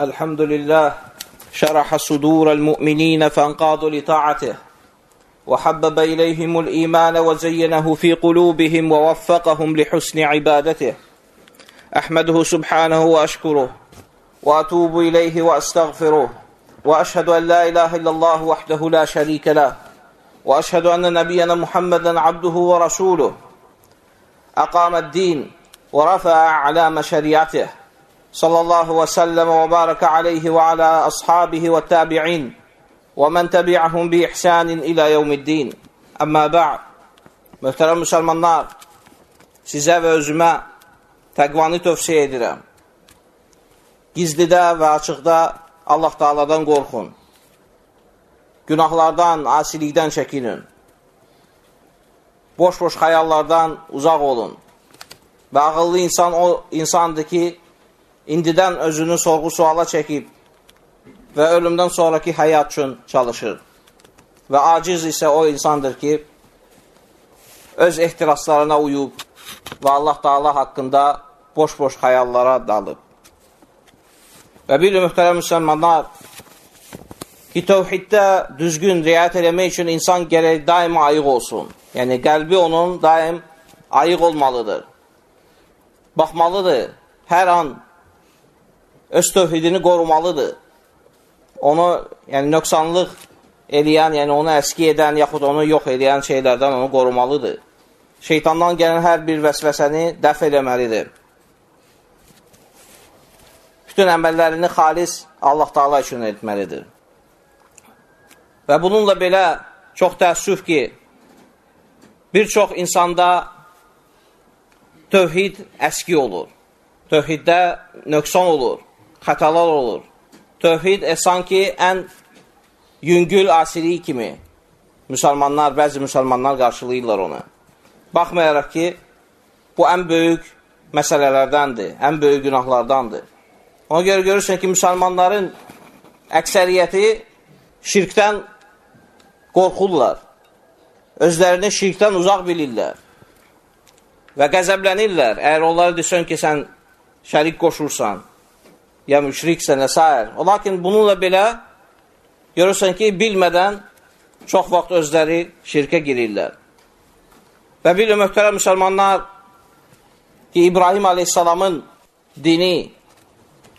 الحمد لله شرح صدور المؤمنين فانقادوا لطاعته وحبب إليهم الإيمان وزينه في قلوبهم ووفقهم لحسن عبادته. أحمده سبحانه وأشكره وأتوب إليه وأستغفره وأشهد أن لا إله إلا الله وحده لا شريك له وأشهد أن نبينا محمدا عبده ورسوله. أقام الدين ورفع أعلام شريعته. صلى الله وسلم وبارك عليه وعلى أصحابه والتابعين ومن تبعهم بإحسان إلى يوم الدين Əmmə bə'd Möhtərəm müsəlmanlar sizə və özümə təqvanı tövsiyə edirəm. Gizlidə və açıqda Allah Taala'dan qorxun. Günahlardan, asilikdən çəkinin. Boş-boş xəyallardan uzaq olun. Və ağıllı insan o insandır ki, indidən özünü sorğu-suala çəkib və ölümdən sonraki həyat üçün çalışır. Və aciz isə o insandır ki, öz ehtiraslarına uyub və Allah Taala haqqında boş-boş xəyallara dalıb. Və bir mühtərəm müsəlmanlar ki, tövhiddə düzgün riayət eləmək üçün insan gərək daima ayıq olsun. Yəni, qəlbi onun daim ayıq olmalıdır. Baxmalıdır, hər an öz tövhidini qorumalıdır. Onu, yəni, nöqsanlıq eləyən, yəni onu əski edən, yaxud onu yox eləyən şeylərdən onu qorumalıdır. Şeytandan gələn hər bir vəsvəsəni dəf eləməlidir. Bütün əməllərini xalis Allah Taala üçün etməlidir. Və bununla belə çox təəssüf ki, bir çox insanda tövhid əski olur. Tövhiddə nöqsan olur, xətalar olur. Tövhid e, sanki ən yüngül asiliyi kimi müsəlmanlar, bəzi müsəlmanlar qarşılayırlar onu. Baxmayaraq ki, bu ən böyük məsələlərdəndir, ən böyük günahlardandır. Ona görə görürsən ki, müsəlmanların əksəriyyəti şirkdən qorxurlar. Özlərini şirkdən uzaq bilirlər. Və qəzəblənirlər. Əgər onlara desən ki, sən şərik qoşursan, ya müşriksən, və s. Lakin bununla belə görürsən ki, bilmədən çox vaxt özləri şirkə girirlər. Və bir möhtərəm müsəlmanlar ki, İbrahim aleyhissalamın dini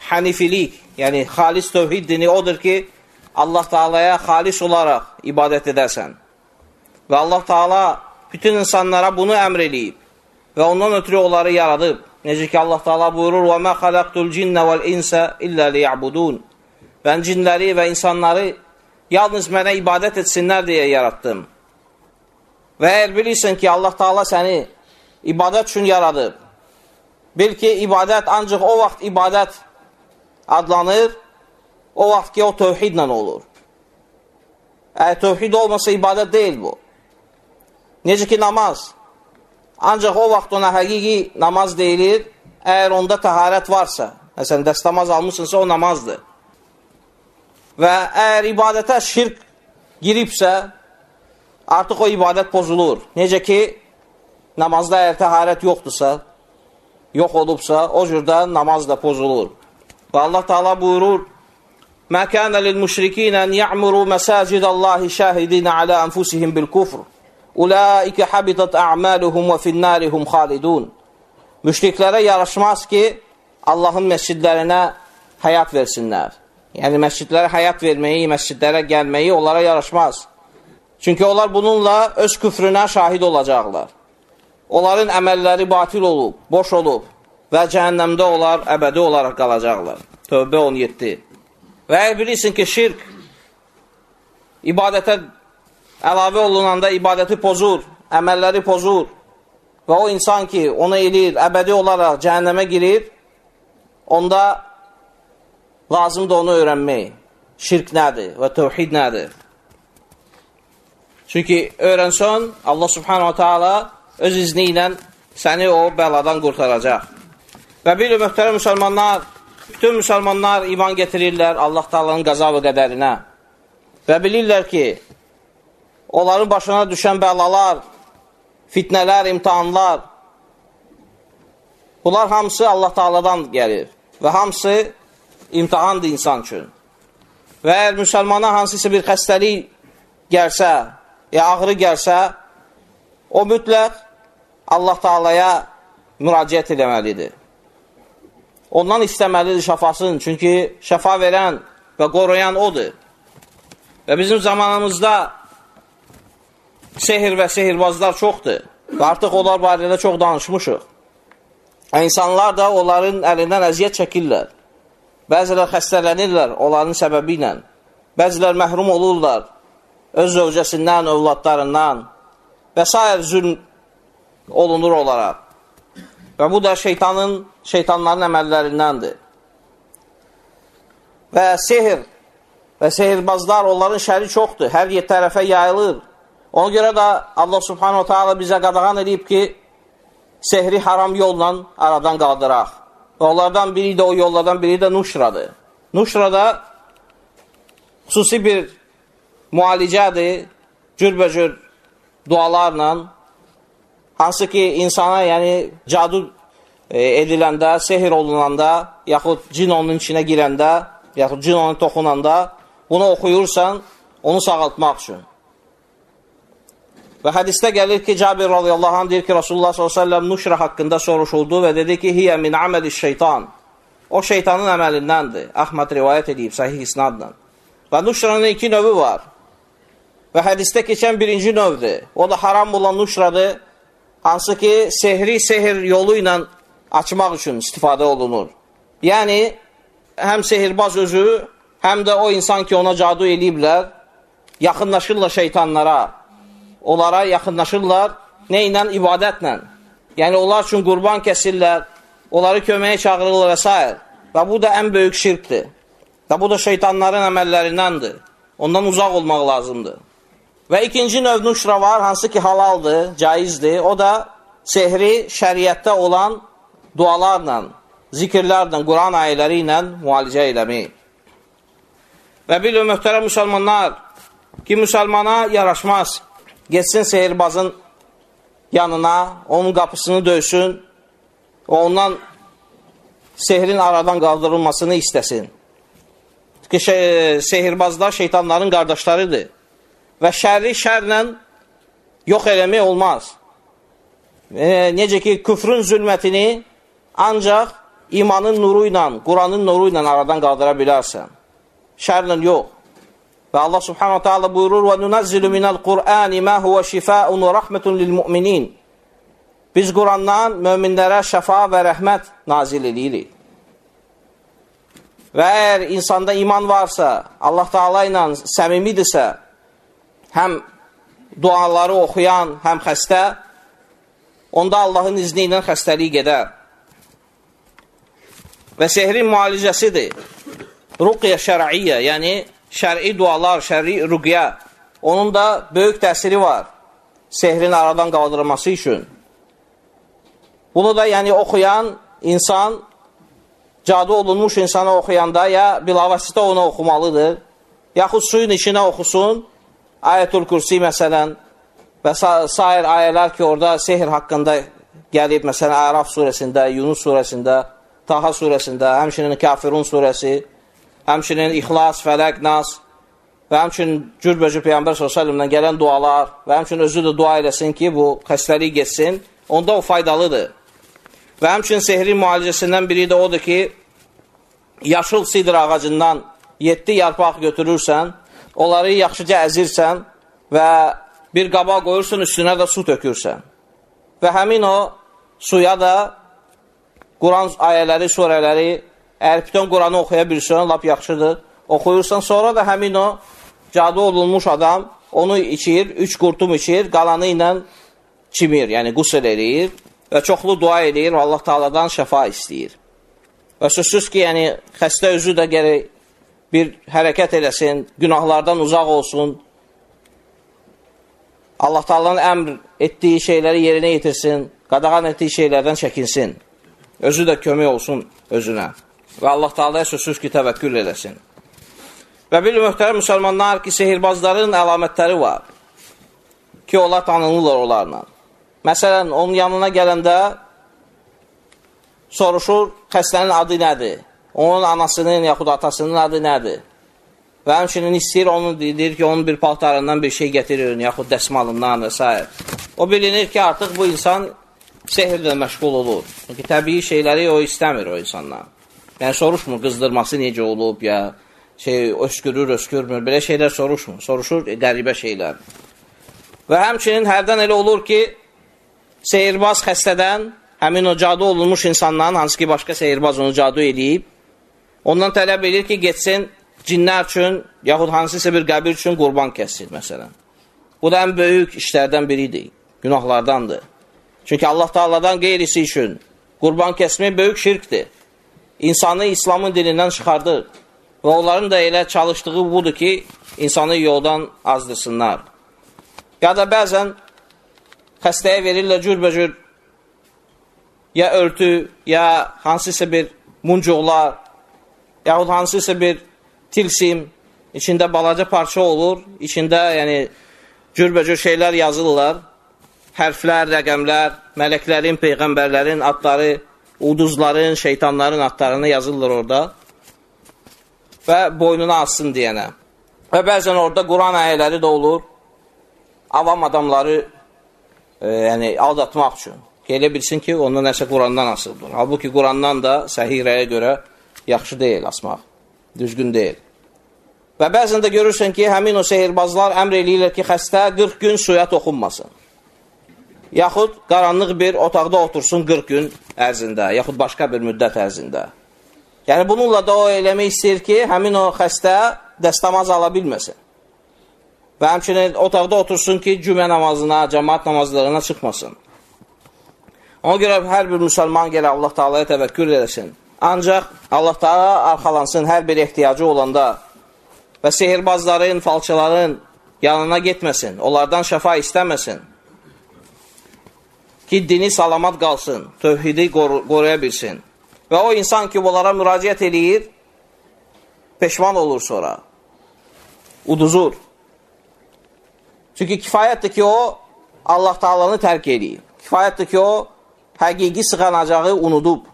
hənifilik, yəni xalis tövhid dini odur ki, Allah Taala'ya xalis olaraq ibadət edəsən. Və Allah Taala bütün insanlara bunu əmr eləyib və ondan ötürü onları yaradıb. Necə ki Allah Taala buyurur: "Və mə xalaqtul cinnə vel insə illə liyabudun." Mən cinləri və insanları yalnız mənə ibadət etsinlər deyə yaratdım. Və əgər bilirsən ki, Allah Taala səni ibadət üçün yaradıb, bil ki, ibadət ancaq o vaxt ibadət adlanır, o vaxt ki, o tövhidlə olur. Əgər tövhid olmasa ibadət deyil bu. Necə ki, namaz. Ancaq o vaxt ona həqiqi namaz deyilir, əgər onda təharət varsa. Məsələn, dəstəmaz almışsınsa, o namazdır. Və əgər ibadətə şirk giribsə, artıq o ibadət pozulur. Necə ki, namazda əgər təharət yoxdursa, yox olubsa, o cürdə namaz da pozulur. Və Allah Taala buyurur: "Mə kana lil müşrikin an ya'muru masacidallahi şahidin ala anfusihim bil kufr. Ulaika habitat a'maluhum və fin-narihum xalidun." Müşriklərə yaraşmaz ki, Allahın məscidlərinə həyat versinlər. Yəni məscidlərə həyat verməyi, məscidlərə gəlməyi onlara yaraşmaz. Çünki onlar bununla öz küfrünə şahid olacaqlar. Onların əməlləri batil olub, boş olub və cəhənnəmdə onlar əbədi olaraq qalacaqlar. Tövbə 17. Və əgər bilirsin ki, şirk ibadətə əlavə olunanda ibadəti pozur, əməlləri pozur və o insan ki, onu eləyir, əbədi olaraq cəhənnəmə girir, onda lazımdır onu öyrənmək. Şirk nədir və tövhid nədir? Çünki öyrənsən, Allah subhanahu ta'ala öz izni ilə səni o bəladan qurtaracaq. Və bir möhtərəm müsəlmanlar, bütün müsəlmanlar iman getirirlər Allah Taala'nın qəza və qədərinə. Və bilirlər ki, onların başına düşən bəlalar, fitnələr, imtihanlar, bunlar hamısı Allah Taala'dan gəlir və hamısı imtihandır insan üçün. Və əgər müsəlmana hansısa bir xəstəlik gəlsə, ya ağrı gəlsə, o mütləq Allah Taalaya müraciət etməlidir. Ondan istəməlidir şəfasını, çünki şəfa verən və qoruyan odur. Və bizim zamanımızda sehir və sehirbazlar çoxdur və artıq onlar barədə çox danışmışıq. İnsanlar da onların əlindən əziyyət çəkirlər. Bəzilər xəstələnirlər onların səbəbi ilə. Bəzilər məhrum olurlar öz zövcəsindən, övladlarından və s. zülm olunur olaraq. Və bu da şeytanın, şeytanların əməllərindəndir. Və sehir və sehirbazlar onların şəri çoxdur. Hər yer tərəfə yayılır. Ona görə də Allah subhanahu ta'ala bizə qadağan edib ki, sehri haram yolla aradan qaldıraq. Onlardan biri də o yollardan biri də nuşradır. Nuşrada xüsusi bir müalicədir, cürbəcür dualarla, hansı ki, insana yəni cadu e, ediləndə, sehir olunanda, yaxud cin onun içinə girəndə, yaxud cin onu toxunanda, bunu oxuyursan, onu sağaltmaq üçün. Və hədisdə gəlir ki, Cabir radiyallahu anh deyir ki, Rasulullah s.ə.v nuşra haqqında soruşuldu və dedi ki, hiyə min aməli şeytan. O şeytanın əməlindəndir. Əhməd rivayət edib, sahih isnadla. Və nuşranın iki növü var. Və hədisdə keçən birinci növdür. O da haram olan nuşradır. Hansı ki, sehri sehir yolu ilə açmaq üçün istifadə olunur. Yəni, həm sehirbaz özü, həm də o insan ki, ona cadu eləyiblər, yaxınlaşırlar şeytanlara, onlara yaxınlaşırlar. Nə ilə? İbadətlə. Yəni, onlar üçün qurban kəsirlər, onları köməyə çağırırlar və s. Və bu da ən böyük şirkdir. Və bu da şeytanların əməllərindəndir. Ondan uzaq olmaq lazımdır. Və ikinci növ nuşra var, hansı ki halaldır, caizdir. O da sehri şəriətdə olan dualarla, zikirlərlə, Quran ayələri ilə müalicə eləmək. Və bilin, möhtərəm müsəlmanlar, ki, müsəlmana yaraşmaz getsin sehirbazın yanına, onun qapısını döysün, ondan sehrin aradan qaldırılmasını istəsin. Ki, şey, sehirbazlar şeytanların qardaşlarıdır və şərri şərlə yox eləmək olmaz. E, necə ki, küfrün zülmətini ancaq imanın nuru ilə, Quranın nuru ilə aradan qaldıra bilərsən. Şərlə yox. Və Allah subhanahu ta'ala buyurur və nunəzzilu minəl Qur'ani mə huvə şifəun və rəhmətun lil müminin. Biz Qurandan möminlərə şəfa və rəhmət nazil edirik. Və əgər insanda iman varsa, Allah Taala ilə səmimidirsə, həm duaları oxuyan, həm xəstə, onda Allahın izni ilə xəstəlik gedər. Və sehrin müalicəsidir. Ruqya şər'iyyə, yəni şəri dualar, şəri rüqyə, onun da böyük təsiri var sehrin aradan qaldırılması üçün. Bunu da yəni oxuyan insan, cadu olunmuş insana oxuyanda ya bilavasitə onu oxumalıdır, yaxud suyun içinə oxusun, Ayətul Kürsi məsələn və sair ayələr ki, orada sehir haqqında gəlib, məsələn, Əraf surəsində, Yunus surəsində, Taha surəsində, həmçinin Kafirun surəsi, həmçinin İxlas, Fələq, Nas və həmçinin cürbəcür Peyyambər s.ə.v-dən gələn dualar və həmçinin özü də dua eləsin ki, bu xəstəlik geçsin, onda o faydalıdır. Və həmçinin sehrin müalicəsindən biri də odur ki, yaşıl sidr ağacından 7 yarpaq götürürsən, onları yaxşıca əzirsən və bir qaba qoyursun, üstünə də su tökürsən. Və həmin o suya da Quran ayələri, surələri Əgər bütün Quranı oxuya bilsən, lap yaxşıdır. Oxuyursan, sonra da həmin o cadu olunmuş adam onu içir, üç qurtum içir, qalanı ilə çimir, yəni qusl eləyir və çoxlu dua eləyir və Allah Taaladan şəfa istəyir. Və sözsüz ki, yəni xəstə özü də gərək bir hərəkət eləsin, günahlardan uzaq olsun, Allah Taalanın əmr etdiyi şeyləri yerinə yetirsin, qadağan etdiyi şeylərdən çəkinsin. Özü də kömək olsun özünə və Allah Taalaya sözsüz ki, təvəkkül eləsin. Və bir möhtərəm müsəlmanlar ki, sehirbazların əlamətləri var ki, onlar tanınırlar onlarla. Məsələn, onun yanına gələndə soruşur, xəstənin adı nədir? onun anasının yaxud atasının adı nədir? Və həmçinin istəyir, onu deyir ki, onun bir paltarından bir şey getirir, yaxud dəsmalından və s. O bilinir ki, artıq bu insan sehirlə məşğul olur. Çünki təbii şeyləri o istəmir o insandan. Yəni, soruşmur qızdırması necə olub, ya şey, öskürür, öskürmür, belə şeylər soruşmur. Soruşur qəribə şeylər. Və həmçinin hərdən elə olur ki, seyirbaz xəstədən həmin o cadu olunmuş insandan, hansı ki, başqa seyirbaz onu cadu eləyib, ondan tələb edir ki, getsin cinlər üçün, yaxud hansısa bir qəbir üçün qurban kəssin, məsələn. Bu da ən böyük işlərdən biridir, günahlardandır. Çünki Allah Taala'dan qeyrisi üçün qurban kəsmək böyük şirkdir. İnsanı İslamın dinindən çıxardır. Və onların da elə çalışdığı budur ki, insanı yoldan azdırsınlar. Ya da bəzən xəstəyə verirlər cürbəcür ya örtü, ya hansısa bir muncuqlar, yaxud hansısa bir tilsim, içində balaca parça olur, içində yəni cürbəcür şeylər yazırlar, hərflər, rəqəmlər, mələklərin, peyğəmbərlərin adları, uduzların, şeytanların adlarını yazırlar orada və boynuna assın deyənə. Və bəzən orada Quran ayələri də olur, avam adamları e, yəni, aldatmaq üçün. Elə bilsin ki, ondan nəsə Qurandan asıldır. Halbuki Qurandan da səhirəyə görə yaxşı deyil asmaq, düzgün deyil. Və bəzən də görürsən ki, həmin o sehirbazlar əmr eləyirlər ki, xəstə 40 gün suya toxunmasın. Yaxud qaranlıq bir otaqda otursun 40 gün ərzində, yaxud başqa bir müddət ərzində. Yəni, bununla da o eləmək istəyir ki, həmin o xəstə dəstəmaz ala bilməsin. Və həmçinin otaqda otursun ki, cümə namazına, cəmaat namazlarına çıxmasın. Ona görə hər bir müsəlman gələ Allah Taala'ya təvəkkül eləsin. Ancaq Allah Taala arxalansın hər bir ehtiyacı olanda və sehirbazların, falçıların yanına getməsin, onlardan şəfa istəməsin ki, dini salamat qalsın, tövhidi qoru qoruya bilsin. Və o insan ki, onlara müraciət eləyir, peşman olur sonra. Uduzur. Çünki kifayətdir ki, o Allah Taalanı tərk eləyir. Kifayətdir ki, o həqiqi sığanacağı unudub.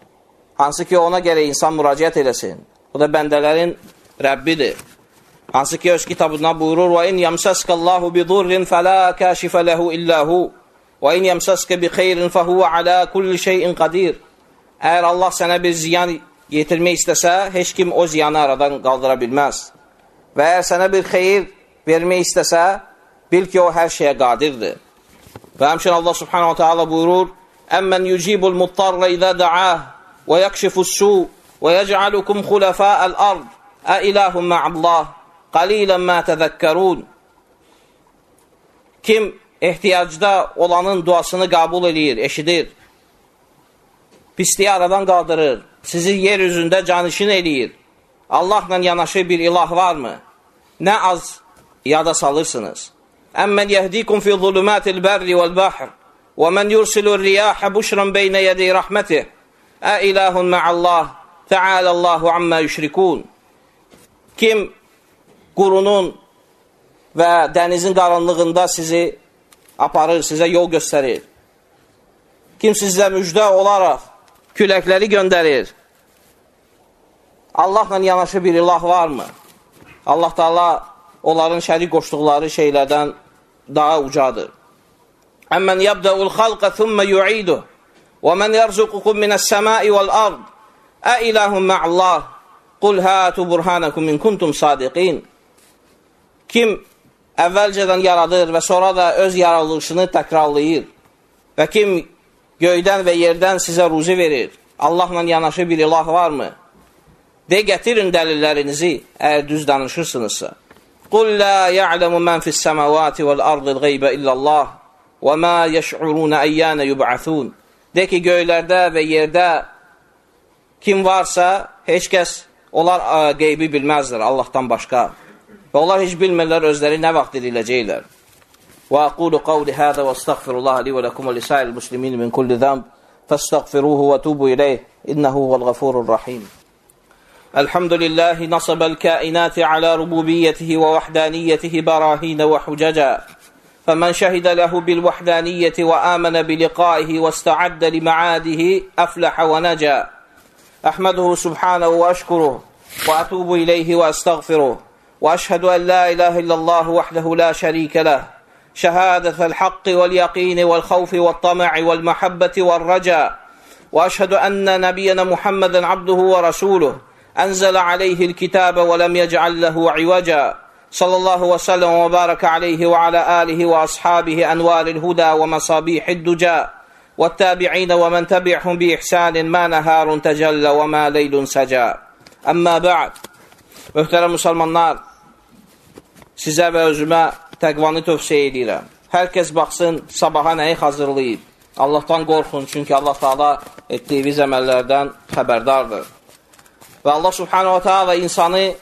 Hansı ki, ona gərək insan müraciət eləsin. O da bəndələrin Rəbbidir. Hansı ki, öz kitabından buyurur: "Və in yamsaskallahu bi durrin fala kashifa lahu illa hu." Və in yəmsəskə bi xeyrin fəhuvə alə kulli şeyin qadir. Əgər Allah sənə bir ziyan yetirmək istəsə, heç kim o ziyanı aradan qaldıra bilməz. Və əgər sənə bir xeyir vermək istəsə, bil ki, o hər şeyə qadirdir. Və həmçin Allah subhanahu ta'ala buyurur, Əmmən yücibul muttarrə idə dəəh və yəkşifus su və yəcəalukum xulafəəl ard ə iləhum mə'allah qalilən mə təzəkkərun. Kim ehtiyacda olanın duasını qəbul edir, eşidir, pisliyi aradan qaldırır, sizi yer üzündə canişin eləyir, Allahla yanaşı bir ilah varmı? Nə az yada salırsınız. Əmmən yəhdikum fi zulumatil bərri vəl bahr və mən yursilur riyahə buşran beynə yədi rəhmətih Ə ilahun mə'allah Tealəllahu amma yüşrikun Kim qurunun və dənizin qaranlığında sizi aparır, sizə yol göstərir. Kim sizə müjdə olaraq küləkləri göndərir. Allahla yanaşı bir ilah varmı? Allah Taala onların şərik qoşduqları şeylərdən daha ucadır. Əmmən yabda'ul xalqa thumma yu'iduhu və men yerzuqukum minas-sama'i vel-ard. A ilahun ma'allah Qul hatu burhanakum in kuntum sadiqin. Kim əvvəlcədən yaradır və sonra da öz yaradılışını təkrarlayır və kim göydən və yerdən sizə ruzi verir, Allahla yanaşı bir ilah varmı? De, gətirin dəlillərinizi, əgər düz danışırsınızsa. Qul la ya'lamu man fis semavati vel ardil ghaybə illallah və ma yeş'urun ayyana yub'athun. De ki, göylərdə və yerdə kim varsa, heç kəs Onlar qeybi bilməzlər Allahdan başqa. Və onlar heç bilmirlər özləri nə vaxt diriləcəklər. Və aqulu qavli hədə və astəğfirullah li və ləkum və lisayil muslimin min kulli zəmb fəstəğfiruhu və tubu iləyh innəhu vəl-ğafurur rahim. الحمد لله نصب الكائنات على ربوبيته ووحدانيته براهين وحججا فمن شهد له بالوحدانية وآمن بلقائه واستعد لمعاده أفلح ونجا أحمده سبحانه وأشكره وأتوب إليه وأستغفره وأشهد أن لا إله إلا الله وحده لا شريك له. شهادة الحق واليقين والخوف والطمع والمحبة والرجاء. وأشهد أن نبينا محمدا عبده ورسوله. أنزل عليه الكتاب ولم يجعل له عوجا. صلى الله وسلم وبارك عليه وعلى آله وأصحابه أنوار الهدى ومصابيح الدجى. والتابعين ومن تبعهم بإحسان ما نهار تجلى وما ليل سجى. أما بعد Möhtərəm müsəlmanlar, sizə və özümə təqvanı tövsiyə edirəm. Hər kəs baxsın, sabaha nəyi hazırlayıb. Allahdan qorxun, çünki Allah Taala etdiyiniz əməllərdən xəbərdardır. Və Allah Subhanahu Taala insanı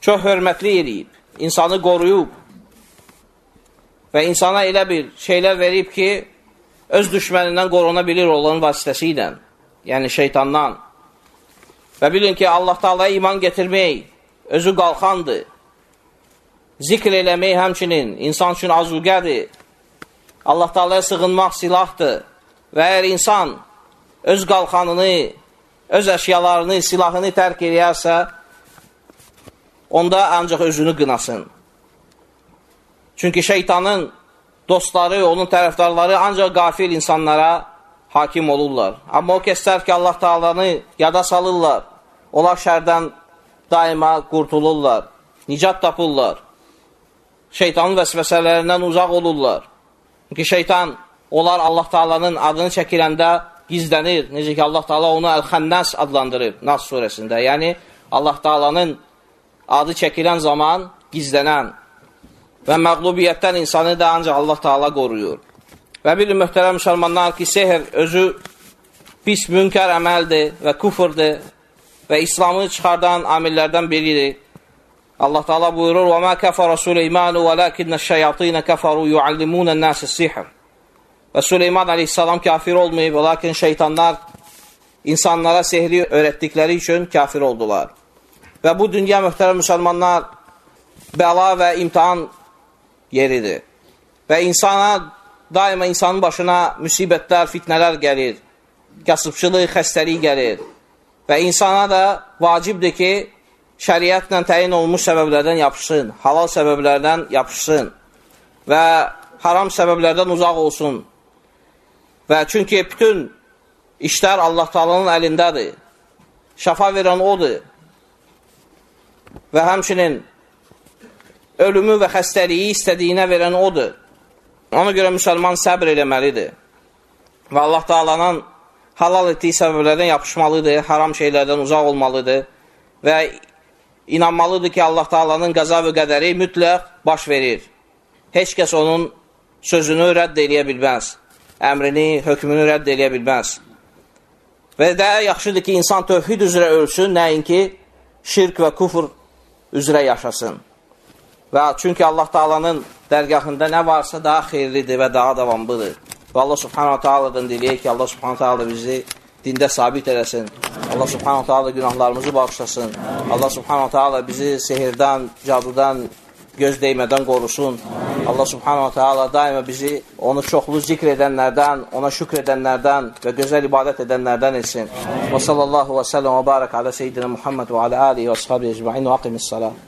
çox hörmətli eləyib, insanı qoruyub və insana elə bir şeylər verib ki, öz düşmənindən qoruna bilir olan vasitəsilə, yəni şeytandan. Və bilin ki, Allah Taala'ya iman gətirmək özü qalxandır. Zikr eləmək həmçinin insan üçün azugədir. Allah Taala'ya sığınmaq silahdır. Və əgər insan öz qalxanını, öz əşyalarını, silahını tərk eləyərsə, onda ancaq özünü qınasın. Çünki şeytanın dostları, onun tərəfdarları ancaq qafil insanlara hakim olurlar. Amma o kəslər ki, Allah Taalanı yada salırlar, onlar şərdən daima qurtulurlar, nicat tapırlar, şeytanın vəsvəsələrindən uzaq olurlar. Çünki şeytan, onlar Allah Taalanın adını çəkiləndə gizlənir. Necə ki, Allah Taala onu Əl-Xənnas adlandırıb Nas surəsində. Yəni, Allah Taalanın adı çəkilən zaman gizlənən və məqlubiyyətdən insanı da ancaq Allah Taala qoruyur. Və bilin, möhtərəm müsəlmanlar ki, sehr özü pis, münkər əməldir və küfrdir və İslamı çıxardan amillərdən biridir. Allah Taala buyurur: "Və ma kafara Süleyman, velakinne'ş-şeyatin kafaru yuallimun'n-nas sihr." Və Süleyman əleyhissalam kafir olmayıb, lakin şeytanlar insanlara sehri öyrətdikləri üçün kafir oldular. Və bu dünya möhtərəm müsəlmanlar bəla və imtihan yeridir. Və insana daima insanın başına müsibətlər, fitnələr gəlir. Kasıbçılıq, xəstəlik gəlir. Və insana da vacibdir ki, şəriətlə təyin olmuş səbəblərdən yapışsın, halal səbəblərdən yapışsın və haram səbəblərdən uzaq olsun. Və çünki bütün işlər Allah Taala'nın əlindədir. Şəfa verən odur. Və həmçinin ölümü və xəstəliyi istədiyinə verən odur. Ona görə müsəlman səbr eləməlidir. Və Allah Taala'nın halal etdiyi səbəblərdən yapışmalıdır, haram şeylərdən uzaq olmalıdır və inanmalıdır ki, Allah Taala'nın qəza və qədəri mütləq baş verir. Heç kəs onun sözünü rədd eləyə bilməz, əmrini, hökmünü rədd eləyə bilməz. Və də yaxşıdır ki, insan tövhid üzrə ölsün, nəinki şirk və kufr üzrə yaşasın. Və çünki Allah Taala'nın dərgahında nə varsa daha xeyirlidir və daha davamlıdır. Və Allah Subhanahu Taala'dan diləyək ki, Allah Subhanahu Taala bizi dində sabit eləsin. Allah Subhanahu Taala günahlarımızı bağışlasın. Allah Subhanahu Taala bizi sehirdən, cadudan, göz değmədən qorusun. Allah Subhanahu Taala daima bizi onu çoxlu zikr edənlərdən, ona şükr edənlərdən və gözəl ibadət edənlərdən etsin. Və sallallahu və səlləm və barak alə seyyidina Muhammed və alə alihi və ashabi ecmain və aqimis salam.